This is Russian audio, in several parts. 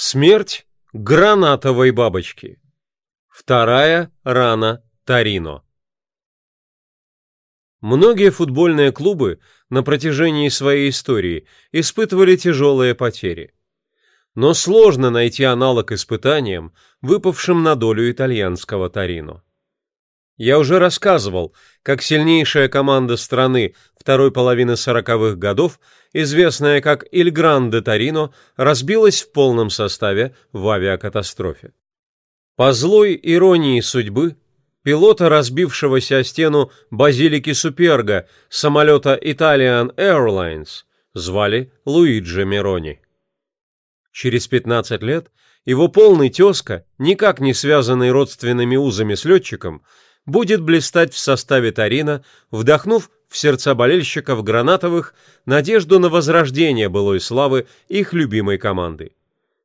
Смерть гранатовой бабочки. Вторая рана Торино. Многие футбольные клубы на протяжении своей истории испытывали тяжелые потери. Но сложно найти аналог испытаниям, выпавшим на долю итальянского Торино. Я уже рассказывал, как сильнейшая команда страны второй половины сороковых годов, известная как Иль Гранде Торино, разбилась в полном составе в авиакатастрофе. По злой иронии судьбы, пилота, разбившегося о стену базилики Суперга самолета Italian Airlines, звали Луиджи Мерони. Через 15 лет его полный тезка, никак не связанный родственными узами с летчиком, будет блистать в составе Тарина, вдохнув в сердца болельщиков гранатовых надежду на возрождение былой славы их любимой команды.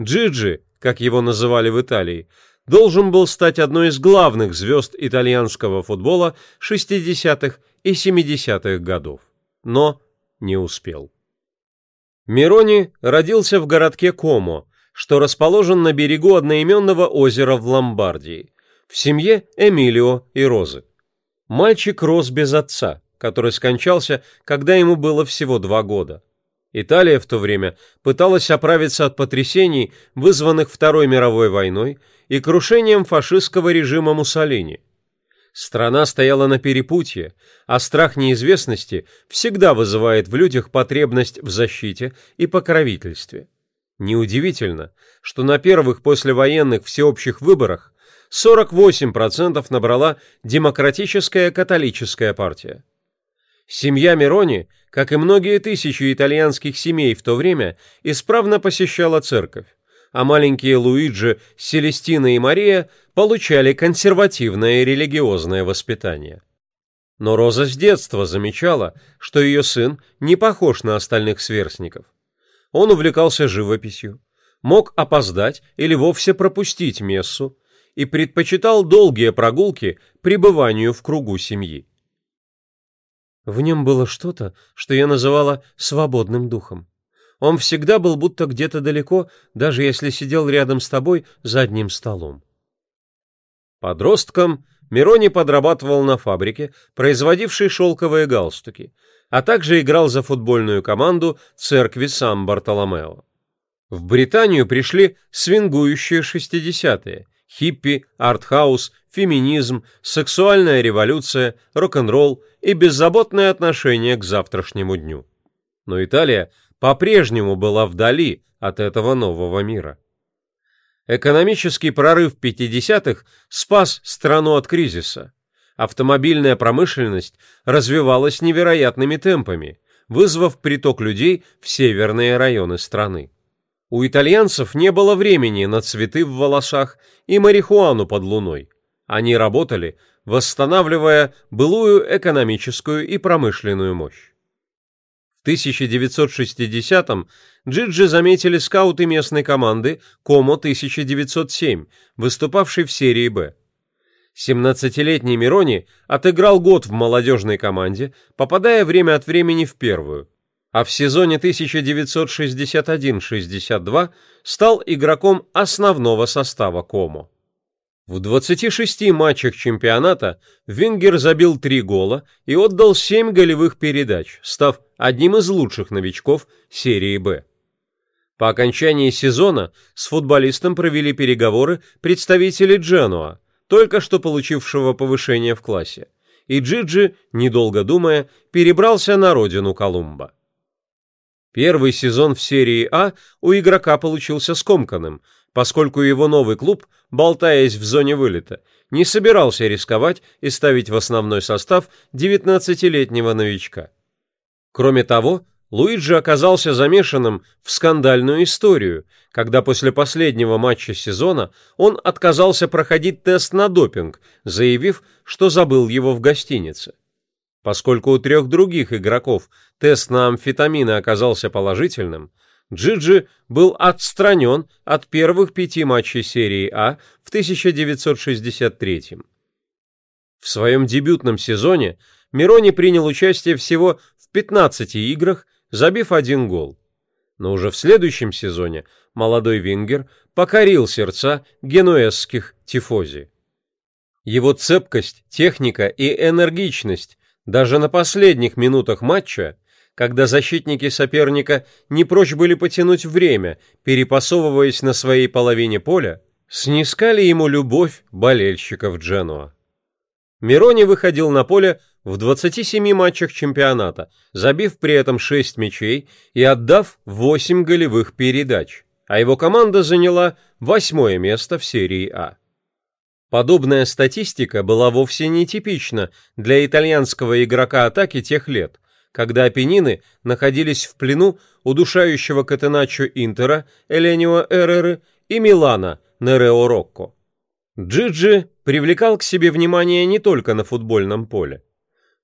Джиджи, как его называли в Италии, должен был стать одной из главных звезд итальянского футбола 60-х и 70-х годов, но не успел. Мирони родился в городке Комо, что расположен на берегу одноименного озера в Ломбардии, в семье Эмилио и Розы. Мальчик рос без отца, который скончался, когда ему было всего два года. Италия в то время пыталась оправиться от потрясений, вызванных Второй мировой войной и крушением фашистского режима Муссолини. Страна стояла на перепутье, а страх неизвестности всегда вызывает в людях потребность в защите и покровительстве. Неудивительно, что на первых послевоенных всеобщих выборах 48% набрала демократическая католическая партия. Семья Мирони, как и многие тысячи итальянских семей в то время, исправно посещала церковь, а маленькие Луиджи, Селестина и Мария получали консервативное религиозное воспитание. Но Роза с детства замечала, что ее сын не похож на остальных сверстников. Он увлекался живописью, мог опоздать или вовсе пропустить мессу, и предпочитал долгие прогулки пребыванию в кругу семьи. В нем было что-то, что я называла свободным духом. Он всегда был будто где-то далеко, даже если сидел рядом с тобой за одним столом. Подростком Мирони подрабатывал на фабрике, производившей шелковые галстуки, а также играл за футбольную команду церкви Сан-Бартоломео. В Британию пришли свингующие шестидесятые, хиппи, артхаус, феминизм, сексуальная революция, рок-н-ролл и беззаботное отношение к завтрашнему дню. Но Италия по-прежнему была вдали от этого нового мира. Экономический прорыв 50-х спас страну от кризиса. Автомобильная промышленность развивалась невероятными темпами, вызвав приток людей в северные районы страны. У итальянцев не было времени на цветы в волосах и марихуану под луной. Они работали, восстанавливая былую экономическую и промышленную мощь. В 1960-м Джиджи заметили скауты местной команды Комо-1907, выступавшей в серии «Б». 17-летний Мирони отыграл год в молодежной команде, попадая время от времени в первую а в сезоне 1961-62 стал игроком основного состава Комо. В 26 матчах чемпионата Вингер забил 3 гола и отдал 7 голевых передач, став одним из лучших новичков серии «Б». По окончании сезона с футболистом провели переговоры представители Дженуа, только что получившего повышение в классе, и Джиджи, недолго думая, перебрался на родину Колумба. Первый сезон в серии А у игрока получился скомканным, поскольку его новый клуб, болтаясь в зоне вылета, не собирался рисковать и ставить в основной состав 19-летнего новичка. Кроме того, Луиджи оказался замешанным в скандальную историю, когда после последнего матча сезона он отказался проходить тест на допинг, заявив, что забыл его в гостинице. Поскольку у трех других игроков тест на амфетамины оказался положительным, Джиджи был отстранен от первых пяти матчей серии А в 1963 В своем дебютном сезоне Мирони принял участие всего в 15 играх, забив один гол. Но уже в следующем сезоне молодой Вингер покорил сердца генуэзских тифози. Его цепкость, техника и энергичность даже на последних минутах матча, когда защитники соперника не прочь были потянуть время, перепасовываясь на своей половине поля, снискали ему любовь болельщиков Дженуа. Мирони выходил на поле в 27 матчах чемпионата, забив при этом 6 мячей и отдав 8 голевых передач, а его команда заняла восьмое место в серии А. Подобная статистика была вовсе не типична для итальянского игрока атаки тех лет, когда Апеннины находились в плену удушающего Катеначо Интера Эленио Эреры и Милана Нерео Рокко. Джиджи привлекал к себе внимание не только на футбольном поле.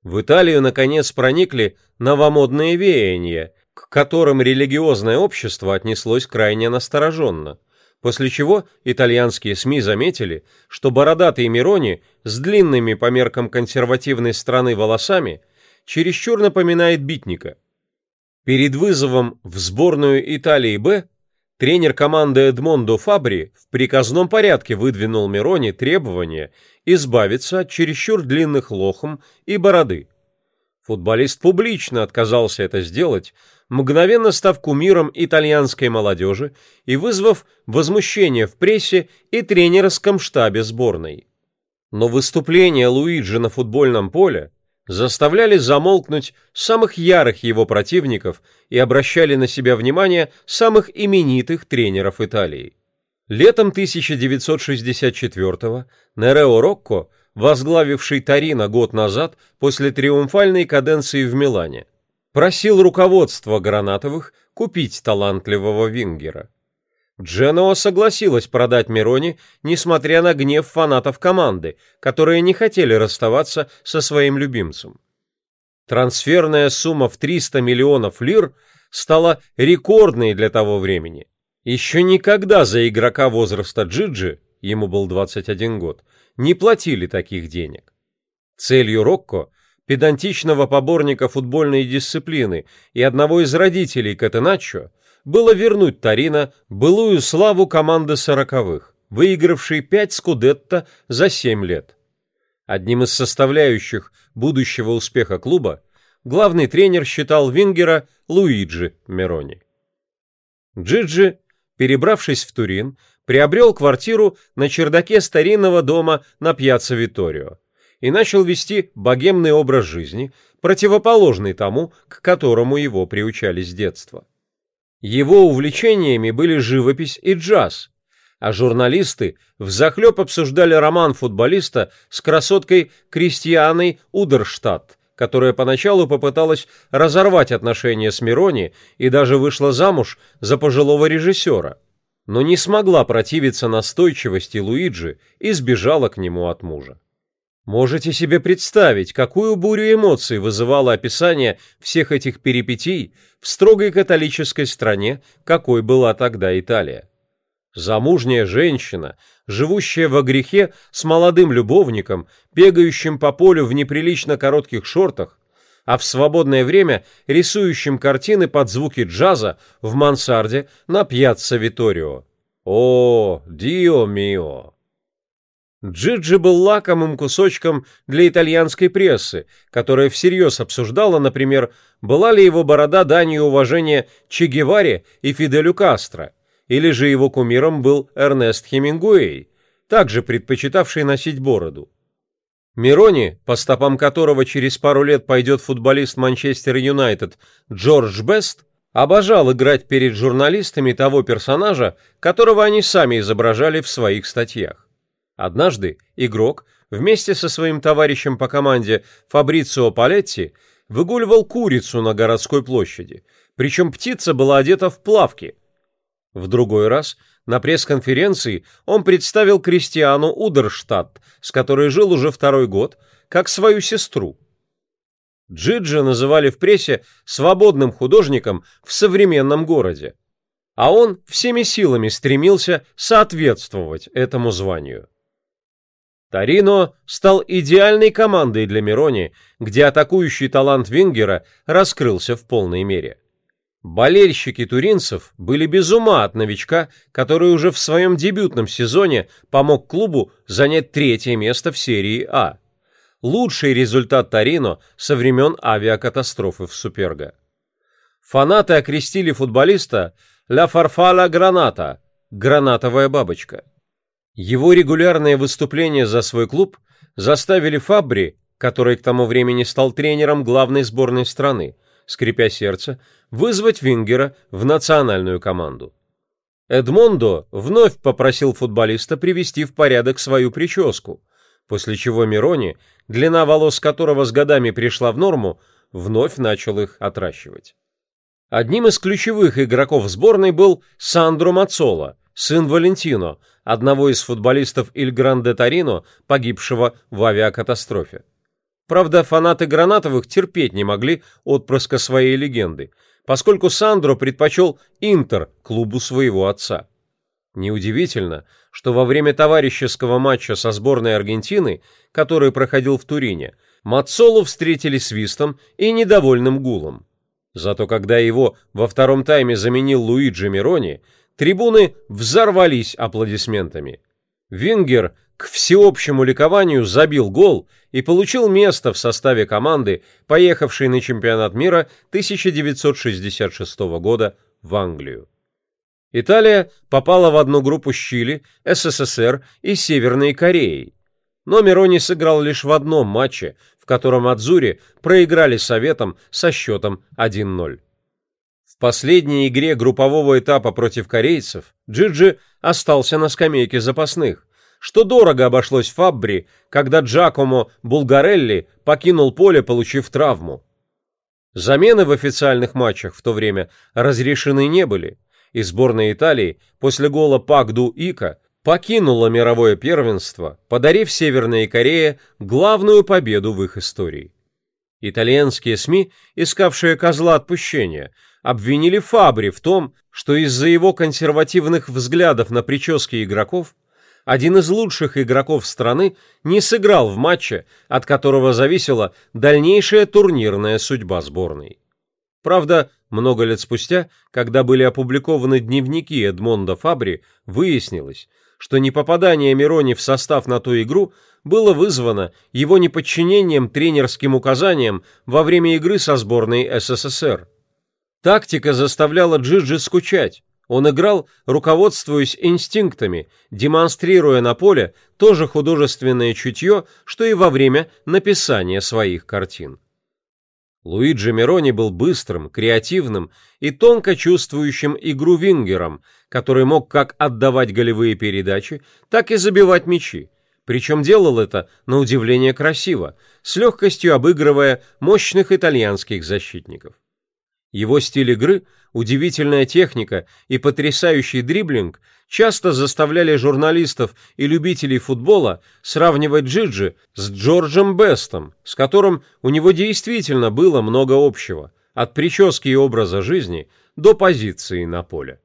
В Италию, наконец, проникли новомодные веяния, к которым религиозное общество отнеслось крайне настороженно, после чего итальянские СМИ заметили, что бородатый Мирони с длинными по меркам консервативной страны волосами чересчур напоминает битника. Перед вызовом в сборную Италии «Б» тренер команды Эдмондо Фабри в приказном порядке выдвинул Мирони требование избавиться от чересчур длинных лохм и бороды. Футболист публично отказался это сделать, мгновенно став кумиром итальянской молодежи и вызвав возмущение в прессе и тренерском штабе сборной. Но выступления Луиджи на футбольном поле заставляли замолкнуть самых ярых его противников и обращали на себя внимание самых именитых тренеров Италии. Летом 1964-го Нерео Рокко, возглавивший Торино год назад после триумфальной каденции в Милане, просил руководство Гранатовых купить талантливого вингера. Дженоа согласилась продать Мирони, несмотря на гнев фанатов команды, которые не хотели расставаться со своим любимцем. Трансферная сумма в 300 миллионов лир стала рекордной для того времени. Еще никогда за игрока возраста Джиджи, ему был 21 год, не платили таких денег. Целью Рокко, педантичного поборника футбольной дисциплины и одного из родителей Катеначо, было вернуть Торино былую славу команды сороковых, выигравшей пять скудетто за семь лет. Одним из составляющих будущего успеха клуба главный тренер считал Вингера Луиджи Мерони. Джиджи перебравшись в Турин, приобрел квартиру на чердаке старинного дома на пьяцца Виторио и начал вести богемный образ жизни, противоположный тому, к которому его приучали с детства. Его увлечениями были живопись и джаз, а журналисты взахлеб обсуждали роман футболиста с красоткой Кристианой Удерштадт, которая поначалу попыталась разорвать отношения с Мирони и даже вышла замуж за пожилого режиссера, но не смогла противиться настойчивости Луиджи и сбежала к нему от мужа. Можете себе представить, какую бурю эмоций вызывало описание всех этих перипетий в строгой католической стране, какой была тогда Италия. Замужняя женщина, живущая во грехе с молодым любовником, бегающим по полю в неприлично коротких шортах, а в свободное время рисующим картины под звуки джаза в мансарде на пьяцца Виторио. О, дио мио! Джиджи был лакомым кусочком для итальянской прессы, которая всерьез обсуждала, например, была ли его борода данью уважения Че Геваре и Фиделю Кастро – или же его кумиром был Эрнест Хемингуэй, также предпочитавший носить бороду. Мирони, по стопам которого через пару лет пойдет футболист Манчестер Юнайтед Джордж Бест, обожал играть перед журналистами того персонажа, которого они сами изображали в своих статьях. Однажды игрок вместе со своим товарищем по команде Фабрицио Палетти выгуливал курицу на городской площади, причем птица была одета в плавки, в другой раз на пресс-конференции он представил Кристиану Удерштадт, с которой жил уже второй год, как свою сестру. Джиджа называли в прессе свободным художником в современном городе, а он всеми силами стремился соответствовать этому званию. Торино стал идеальной командой для Мирони, где атакующий талант Вингера раскрылся в полной мере. Болельщики туринцев были без ума от новичка, который уже в своем дебютном сезоне помог клубу занять третье место в серии А. Лучший результат Торино со времен авиакатастрофы в Суперго. Фанаты окрестили футболиста «Ля Фарфала Граната» – «Гранатовая бабочка». Его регулярные выступления за свой клуб заставили Фабри, который к тому времени стал тренером главной сборной страны, скрипя сердце, вызвать Вингера в национальную команду. Эдмондо вновь попросил футболиста привести в порядок свою прическу, после чего Мирони, длина волос которого с годами пришла в норму, вновь начал их отращивать. Одним из ключевых игроков сборной был Сандро Мацола, сын Валентино, одного из футболистов Иль Гранде Торино, погибшего в авиакатастрофе. Правда, фанаты Гранатовых терпеть не могли отпрыска своей легенды, поскольку Сандро предпочел Интер клубу своего отца. Неудивительно, что во время товарищеского матча со сборной Аргентины, который проходил в Турине, Мацолу встретили свистом и недовольным гулом. Зато когда его во втором тайме заменил Луиджи Мирони, трибуны взорвались аплодисментами. Вингер к всеобщему ликованию забил гол и получил место в составе команды, поехавшей на чемпионат мира 1966 года в Англию. Италия попала в одну группу с Чили, СССР и Северной Кореей. Но Мирони сыграл лишь в одном матче, в котором Адзури проиграли Советам со счетом 1-0. Последней игре группового этапа против корейцев Джиджи остался на скамейке запасных, что дорого обошлось Фаббри, когда Джакомо Булгарелли покинул поле, получив травму. Замены в официальных матчах в то время разрешены не были, и сборная Италии после гола Пакду Ика покинула мировое первенство, подарив Северной Корее главную победу в их истории. Итальянские СМИ, искавшие козла отпущения, обвинили Фабри в том, что из-за его консервативных взглядов на прически игроков один из лучших игроков страны не сыграл в матче, от которого зависела дальнейшая турнирная судьба сборной. Правда, много лет спустя, когда были опубликованы дневники Эдмонда Фабри, выяснилось, что непопадание Мирони в состав на ту игру было вызвано его неподчинением тренерским указаниям во время игры со сборной СССР. Тактика заставляла Джиджи скучать, он играл, руководствуясь инстинктами, демонстрируя на поле то же художественное чутье, что и во время написания своих картин. Луиджи Мерони был быстрым, креативным и тонко чувствующим игру вингером, который мог как отдавать голевые передачи, так и забивать мячи, причем делал это, на удивление, красиво, с легкостью обыгрывая мощных итальянских защитников. Его стиль игры, удивительная техника и потрясающий дриблинг часто заставляли журналистов и любителей футбола сравнивать Джиджи с Джорджем Бестом, с которым у него действительно было много общего, от прически и образа жизни до позиции на поле.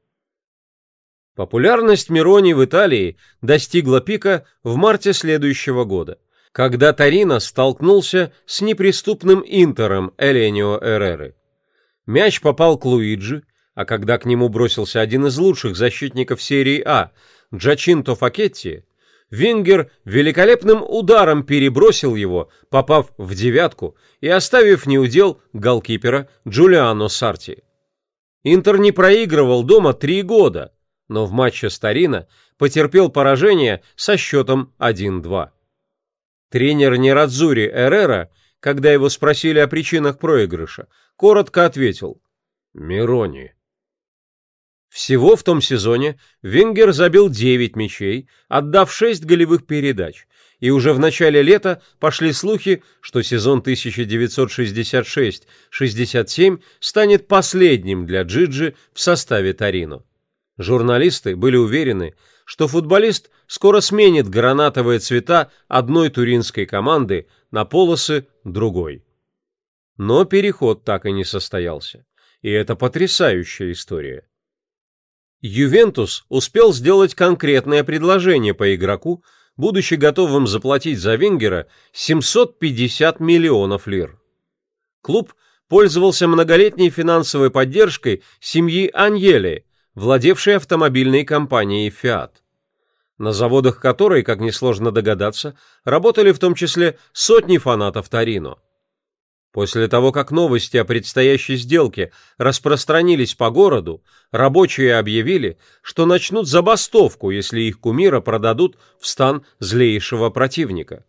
Популярность Мирони в Италии достигла пика в марте следующего года, когда Торино столкнулся с неприступным Интером Эленио Эреры. Мяч попал к Луиджи, а когда к нему бросился один из лучших защитников серии А, Джачинто Факетти, Вингер великолепным ударом перебросил его, попав в девятку и оставив неудел голкипера Джулиано Сарти. Интер не проигрывал дома три года, но в матче Старина потерпел поражение со счетом 1-2. Тренер Нерадзури Эррера, когда его спросили о причинах проигрыша, коротко ответил «Мирони». Всего в том сезоне Венгер забил 9 мячей, отдав 6 голевых передач, и уже в начале лета пошли слухи, что сезон 1966-67 станет последним для Джиджи в составе Торино. Журналисты были уверены, что футболист скоро сменит гранатовые цвета одной туринской команды на полосы другой. Но переход так и не состоялся. И это потрясающая история. Ювентус успел сделать конкретное предложение по игроку, будучи готовым заплатить за Венгера 750 миллионов лир. Клуб пользовался многолетней финансовой поддержкой семьи Аньели, владевшей автомобильной компанией Fiat, на заводах которой, как несложно догадаться, работали в том числе сотни фанатов Торино. После того, как новости о предстоящей сделке распространились по городу, рабочие объявили, что начнут забастовку, если их кумира продадут в стан злейшего противника.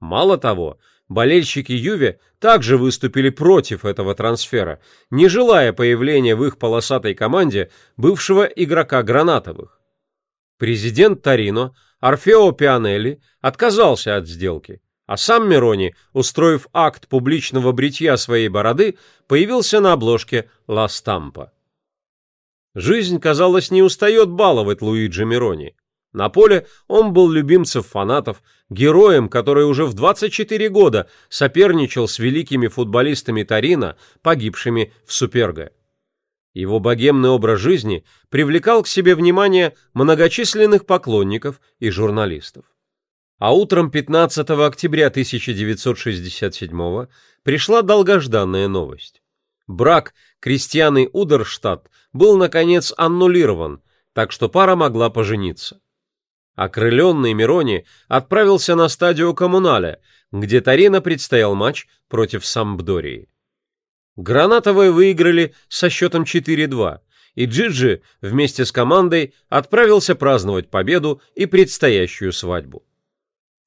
Мало того, болельщики Юве также выступили против этого трансфера, не желая появления в их полосатой команде бывшего игрока Гранатовых. Президент Торино Орфео Пианелли отказался от сделки, а сам Мирони, устроив акт публичного бритья своей бороды, появился на обложке «Ла Стампа». Жизнь, казалось, не устает баловать Луиджи Мирони. На поле он был любимцем фанатов, героем, который уже в 24 года соперничал с великими футболистами Торино, погибшими в Суперго. Его богемный образ жизни привлекал к себе внимание многочисленных поклонников и журналистов. А утром 15 октября 1967 пришла долгожданная новость. Брак Кристианы Удерштадт был, наконец, аннулирован, так что пара могла пожениться. Окрыленный Мирони отправился на стадию Коммунале, где Торино предстоял матч против Самбдории. Гранатовые выиграли со счетом 4-2, и Джиджи вместе с командой отправился праздновать победу и предстоящую свадьбу.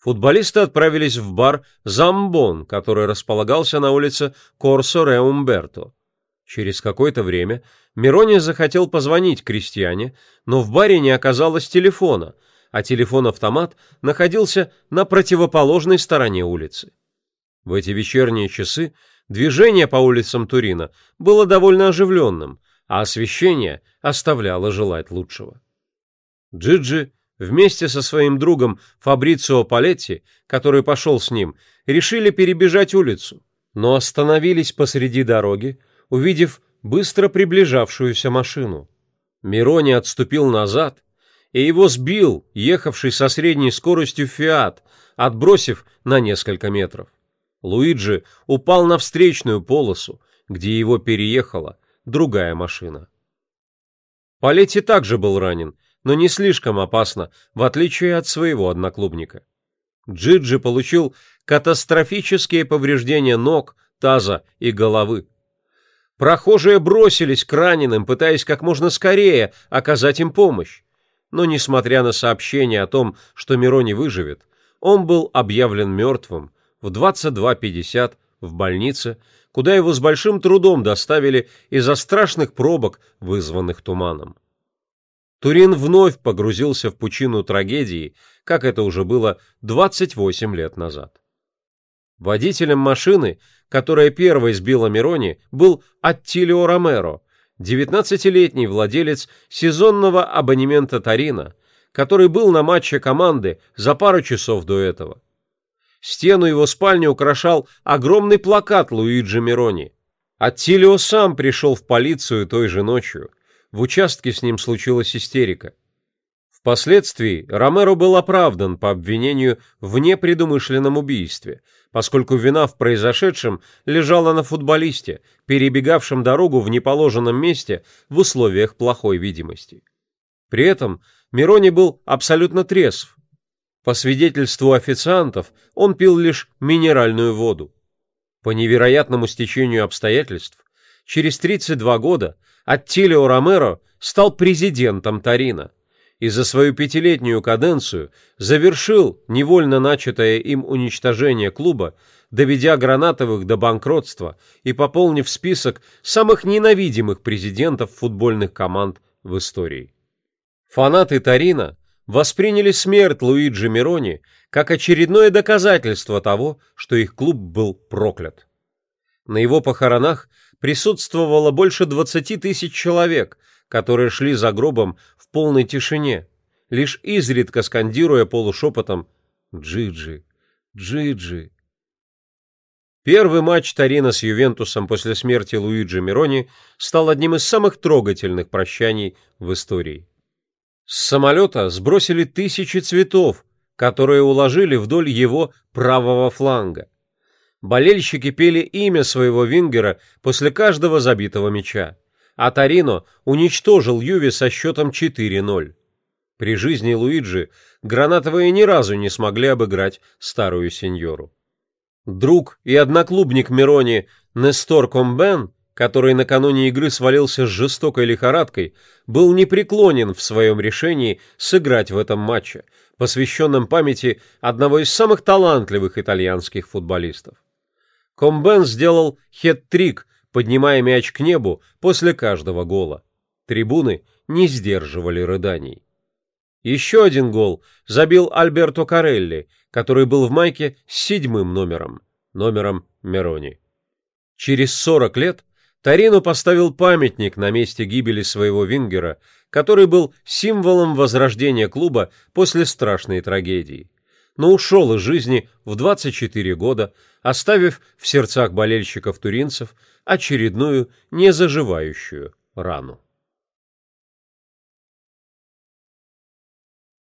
Футболисты отправились в бар «Замбон», который располагался на улице Корсо Ре Умберто. Через какое-то время Мирони захотел позвонить крестьяне, но в баре не оказалось телефона, а телефон-автомат находился на противоположной стороне улицы. В эти вечерние часы движение по улицам Турина было довольно оживленным, а освещение оставляло желать лучшего. Джиджи вместе со своим другом Фабрицио Палетти, который пошел с ним, решили перебежать улицу, но остановились посреди дороги, увидев быстро приближавшуюся машину. Мирони отступил назад, и его сбил ехавший со средней скоростью «Фиат», отбросив на несколько метров. Луиджи упал на встречную полосу, где его переехала другая машина. Палетти также был ранен, но не слишком опасно, в отличие от своего одноклубника. Джиджи получил катастрофические повреждения ног, таза и головы. Прохожие бросились к раненым, пытаясь как можно скорее оказать им помощь. Но, несмотря на сообщение о том, что Мирони выживет, он был объявлен мертвым в 22.50 в больнице, куда его с большим трудом доставили из-за страшных пробок, вызванных туманом. Турин вновь погрузился в пучину трагедии, как это уже было 28 лет назад. Водителем машины, которая первой сбила Мирони, был Аттилио Ромеро, 19-летний владелец сезонного абонемента Тарина, который был на матче команды за пару часов до этого. Стену его спальни украшал огромный плакат Луиджи Мирони. Аттилио сам пришел в полицию той же ночью – в участке с ним случилась истерика. Впоследствии Ромеро был оправдан по обвинению в непредумышленном убийстве, поскольку вина в произошедшем лежала на футболисте, перебегавшем дорогу в неположенном месте в условиях плохой видимости. При этом Мирони был абсолютно трезв. По свидетельству официантов, он пил лишь минеральную воду. По невероятному стечению обстоятельств, через 32 года Аттилио Ромеро стал президентом Торино и за свою пятилетнюю каденцию завершил невольно начатое им уничтожение клуба, доведя Гранатовых до банкротства и пополнив список самых ненавидимых президентов футбольных команд в истории. Фанаты Торино восприняли смерть Луиджи Мирони как очередное доказательство того, что их клуб был проклят. На его похоронах присутствовало больше 20 тысяч человек, которые шли за гробом в полной тишине, лишь изредка скандируя полушепотом «Джиджи! Джиджи!». Первый матч Торино с Ювентусом после смерти Луиджи Мирони стал одним из самых трогательных прощаний в истории. С самолета сбросили тысячи цветов, которые уложили вдоль его правого фланга. Болельщики пели имя своего вингера после каждого забитого мяча, а Торино уничтожил Юве со счетом 4-0. При жизни Луиджи гранатовые ни разу не смогли обыграть старую сеньору. Друг и одноклубник Мирони Нестор Комбен, который накануне игры свалился с жестокой лихорадкой, был непреклонен в своем решении сыграть в этом матче, посвященном памяти одного из самых талантливых итальянских футболистов. Комбен сделал хет-трик, поднимая мяч к небу после каждого гола. Трибуны не сдерживали рыданий. Еще один гол забил Альберто Карелли, который был в майке с седьмым номером, номером Мерони. Через 40 лет Торино поставил памятник на месте гибели своего вингера, который был символом возрождения клуба после страшной трагедии, но ушел из жизни в 24 года, оставив в сердцах болельщиков туринцев очередную незаживающую рану.